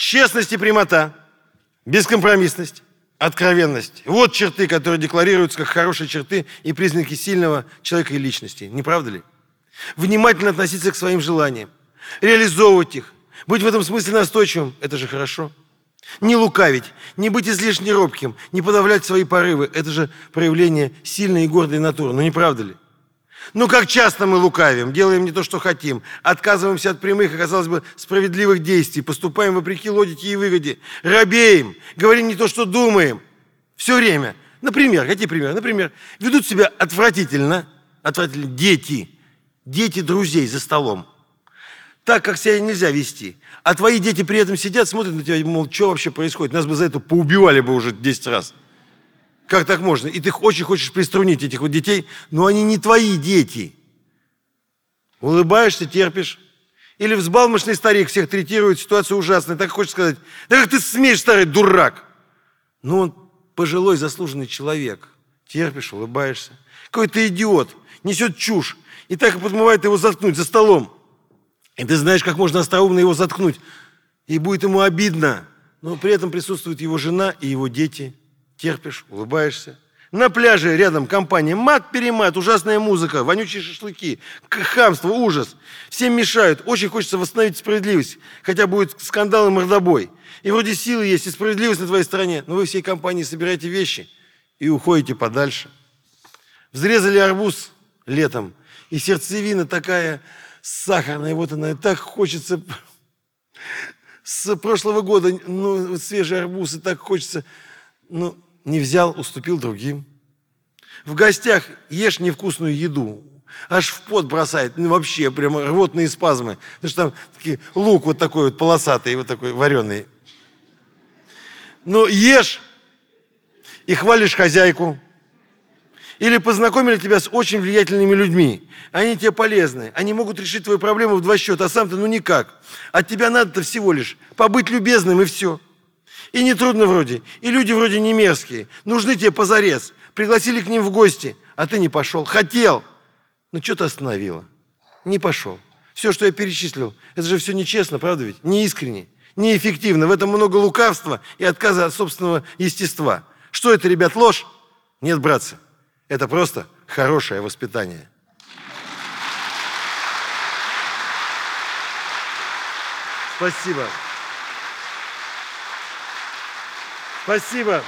Честность и прямота, бескомпромиссность, откровенность. Вот черты, которые декларируются как хорошие черты и признаки сильного человека и личности. Не правда ли? Внимательно относиться к своим желаниям, реализовывать их, быть в этом смысле настойчивым – это же хорошо. Не лукавить, не быть излишне робким, не подавлять свои порывы – это же проявление сильной и гордой натуры. Ну не правда ли? Ну как часто мы лукавим, делаем не то, что хотим, отказываемся от прямых и, казалось бы, справедливых действий, поступаем вопреки логике и выгоде, робеем, говорим не то, что думаем. Все время. Например, какие примеры? Например, ведут себя отвратительно, отвратительно дети, дети друзей за столом. Так, как себя нельзя вести. А твои дети при этом сидят, смотрят на тебя, мол, что вообще происходит? Нас бы за это поубивали бы уже 10 раз. Как так можно? И ты очень хочешь приструнить этих вот детей, но они не твои дети. Улыбаешься, терпишь. Или взбалмошный старик всех третирует, ситуация ужасная. Так хочешь сказать, да как ты смеешь, старый дурак? Ну, он пожилой, заслуженный человек. Терпишь, улыбаешься. Какой ты идиот, несет чушь. И так и подмывает его заткнуть за столом. И ты знаешь, как можно остроумно его заткнуть. И будет ему обидно. Но при этом присутствует его жена и его дети – терпишь, улыбаешься. На пляже рядом компания, мат-перемат, ужасная музыка, вонючие шашлыки, хамство, ужас. Всем мешают, очень хочется восстановить справедливость, хотя будет скандал и мордобой. И вроде силы есть, и справедливость на твоей стороне, но вы всей компанией собираете вещи и уходите подальше. Взрезали арбуз летом, и сердцевина такая сахарная, вот она, и так хочется с прошлого года, ну, свежий арбуз, и так хочется, ну, не взял, уступил другим. В гостях ешь невкусную еду, аж в пот бросает, ну вообще прямо рвотные спазмы. Потому что там такие, лук вот такой вот полосатый, вот такой вареный. Но ешь и хвалишь хозяйку. Или познакомили тебя с очень влиятельными людьми. Они тебе полезны. Они могут решить твою проблему в два счета, а сам-то ну никак. От тебя надо-то всего лишь побыть любезным и все. И не трудно вроде, и люди вроде не мерзкие. Нужны тебе позарез. Пригласили к ним в гости, а ты не пошел. Хотел, но что-то остановило. Не пошел. Все, что я перечислил, это же все нечестно, правда ведь? Не искренне, неэффективно. В этом много лукавства и отказа от собственного естества. Что это, ребят, ложь? Нет, братцы, это просто хорошее воспитание. Спасибо. Спасибо.